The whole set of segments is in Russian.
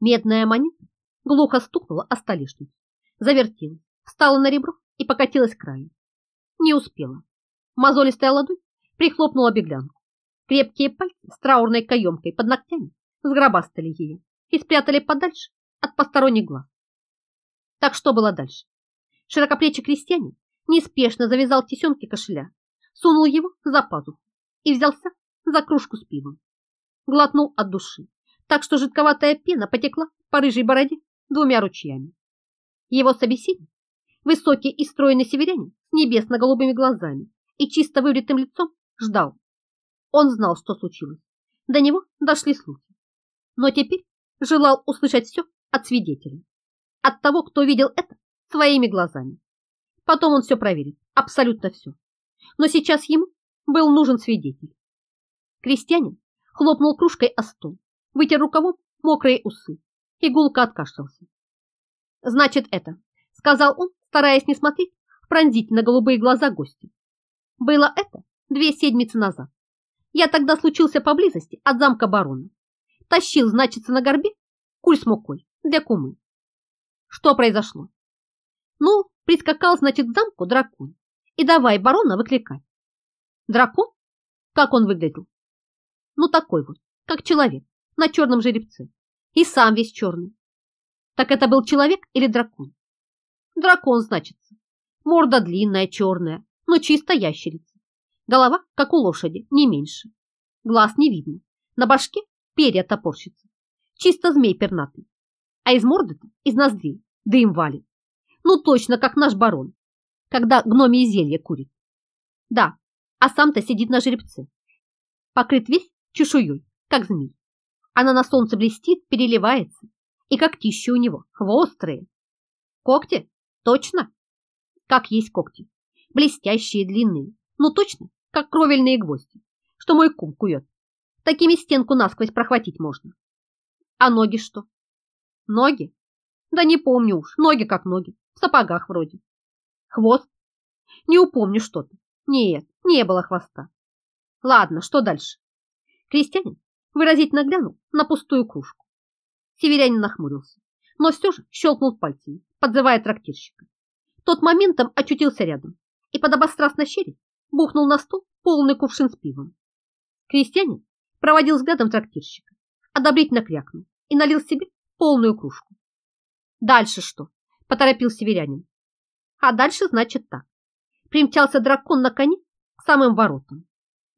Медная монета глухо стукнула о столешницу, завертелась, встала на ребро и покатилась к краю. Не успела. Мозолистая ладонь прихлопнула беглянку. Крепкие пальцы с траурной каемкой под ногтями сгробастали ее и спрятали подальше от посторонних глаз. Так что было дальше? Широкоплечий крестьянин неспешно завязал тесемки кошеля, сунул его за пазуху и взялся за кружку с пивом. Глотнул от души, так что жидковатая пена потекла по рыжей бороде двумя ручьями. Его собеседник, высокий и стройный северянин с небесно-голубыми глазами и чисто выбритым лицом, ждал. Он знал, что случилось. До него дошли слухи. Но теперь желал услышать все от свидетелей. От того, кто видел это своими глазами. Потом он все проверит, абсолютно все. Но сейчас ему был нужен свидетель. Крестьянин хлопнул кружкой о стол, вытер рукавом мокрые усы и гулко откашлялся. «Значит, это», — сказал он, стараясь не смотреть в пронзительно голубые глаза гостя. «Было это две седмицы назад. Я тогда случился поблизости от замка барона. Тащил, значится, на горбе куль с мукой для кумы. Что произошло? Ну, прискакал, значит, к замку дракон и давай барона выкликать. Дракон? Как он выглядел? Ну, такой вот, как человек, на черном жеребце. И сам весь черный. Так это был человек или дракон? Дракон, значится. Морда длинная, черная, но чисто ящерица. Голова, как у лошади, не меньше. Глаз не видно. На башке перья топорщится. Чисто змей пернатый. А из морды-то, из ноздрей, дым валит. Ну точно, как наш барон, когда гномие зелье курит. Да, а сам-то сидит на жеребце. Покрыт весь чешуей, как змей. Она на солнце блестит, переливается, и когтища у него острые. Когти? Точно? Как есть когти. Блестящие, длинные, ну точно, как кровельные гвозди, что мой кум кует. Такими стенку насквозь прохватить можно. А ноги что? Ноги? Да не помню уж, ноги как ноги, в сапогах вроде. Хвост? Не упомню что-то. Нет, не было хвоста. Ладно, что дальше? Крестьянин выразительно глянул на пустую кружку. Северянин нахмурился, но все же щелкнул пальцами, подзывая трактирщика. Тот моментом очутился рядом и подобострастно щерить бухнул на стол полный кувшин с пивом. Крестьянин проводил взглядом трактирщика, одобрительно крякнул и налил себе полную кружку. Дальше что? Поторопил северянин. А дальше значит так. Примчался дракон на коне к самым воротам.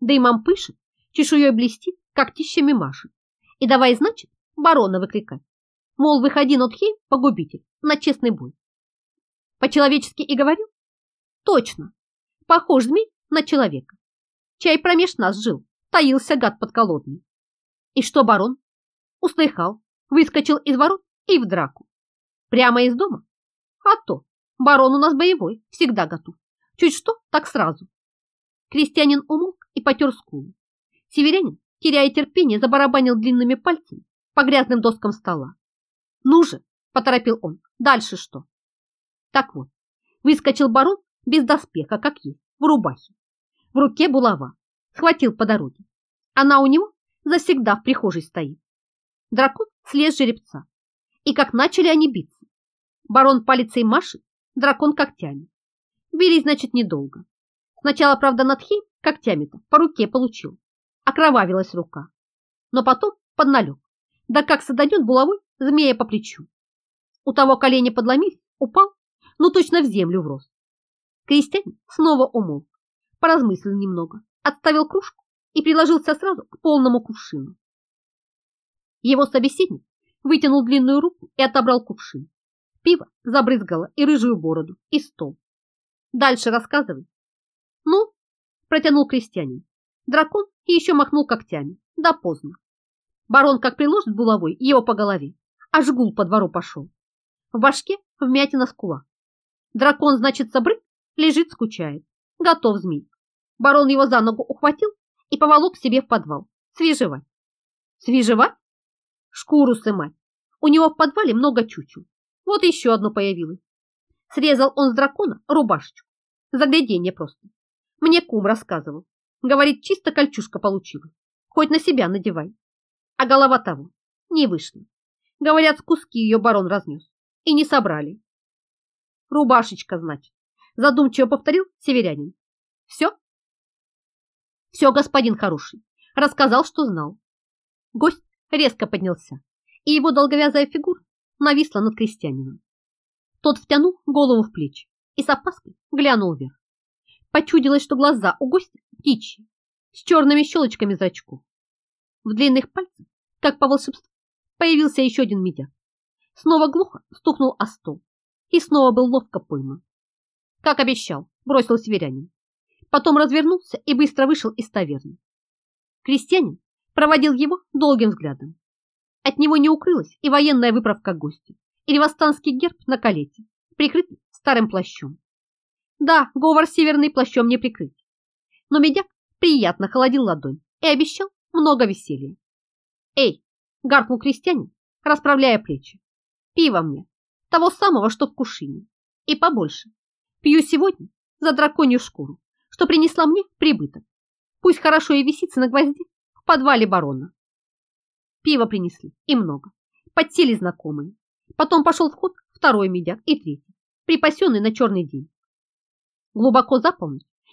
Дымом пышет, чешуей блестит, как тищами машет. И давай, значит, барона выкликать. Мол, выходи, Нотхейм, погубитель, на честный бой. По-человечески и говорю? Точно. Похож змей на человека. Чай промеж нас жил, таился гад подколодный. И что барон? Услыхал, выскочил из ворот и в драку. Прямо из дома? А то, барон у нас боевой, всегда готов. Чуть что, так сразу. Крестьянин умолк и потер скулу. Северянин, теряя терпение, забарабанил длинными пальцами по грязным доскам стола. «Ну же!» – поторопил он. «Дальше что?» Так вот, выскочил барон без доспеха, как есть, в рубахе. В руке булава. Схватил по дороге. Она у него завсегда в прихожей стоит. Дракон слез жеребца. И как начали они биться. Барон палицей машет, дракон когтями. Бились, значит, недолго. Сначала, правда, Надхейм когтями-то по руке получил. Окровавилась рука. Но потом подналег. Да как саданет булавой змея по плечу. У того колени подломились, упал, ну точно в землю врос. Крестьянин снова умолк, поразмыслил немного, отставил кружку и приложился сразу к полному кувшину. Его собеседник вытянул длинную руку и отобрал кувшин. Пиво забрызгало и рыжую бороду, и стол. Дальше рассказывай. Ну, протянул крестьянин. Дракон еще махнул когтями. Да поздно. Барон как приложит булавой его по голове, аж гул по двору пошел. В башке вмятина скула. Дракон, значит, забрык, лежит, скучает. Готов змей. Барон его за ногу ухватил и поволок себе в подвал. Свежевать. Свежевать? Шкуру сымать. У него в подвале много чучел. Вот еще одно появилось. Срезал он с дракона рубашечку. Загляденье просто. Мне кум рассказывал. Говорит, чисто кольчушка получилась. Хоть на себя надевай. А голова того не вышла. Говорят, с куски ее барон разнес. И не собрали. Рубашечка, значит. Задумчиво повторил северянин. Все? Все, господин хороший. Рассказал, что знал. Гость резко поднялся, и его долговязая фигура нависла над крестьянином. Тот втянул голову в плечи и с опаской глянул вверх. Почудилось, что глаза у гостя птичьи, с черными щелочками зрачков. В длинных пальцах, как по волшебству, появился еще один медяк. Снова глухо стукнул о стол и снова был ловко пойман. Как обещал, бросил северянин. Потом развернулся и быстро вышел из таверны. Крестьянин проводил его долгим взглядом. От него не укрылась и военная выправка гостя, и ревостанский герб на калете, прикрытый старым плащом. Да, говор северный плащом не прикрыть. Но медяк приятно холодил ладонь и обещал много веселья. «Эй!» — гаркнул крестьянин, расправляя плечи. «Пиво мне, того самого, что в кушине, и побольше. Пью сегодня за драконью шкуру, что принесла мне прибыток. Пусть хорошо и висится на гвозде в подвале барона». Пиво принесли, и много. Подсели знакомые. Потом пошел в ход второй медяк и третий, припасенный на черный день. Глубоко за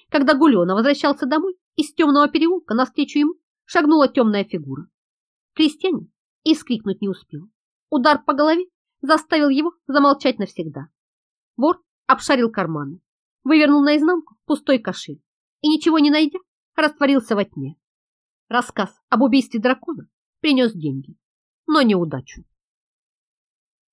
когда Гулена возвращался домой, из темного переулка навстречу ему шагнула темная фигура. Крестьянин и скрикнуть не успел. Удар по голове заставил его замолчать навсегда. Вор обшарил карманы, вывернул наизнанку пустой кошель и, ничего не найдя, растворился во тьме. Рассказ об убийстве дракона принес деньги, но неудачу.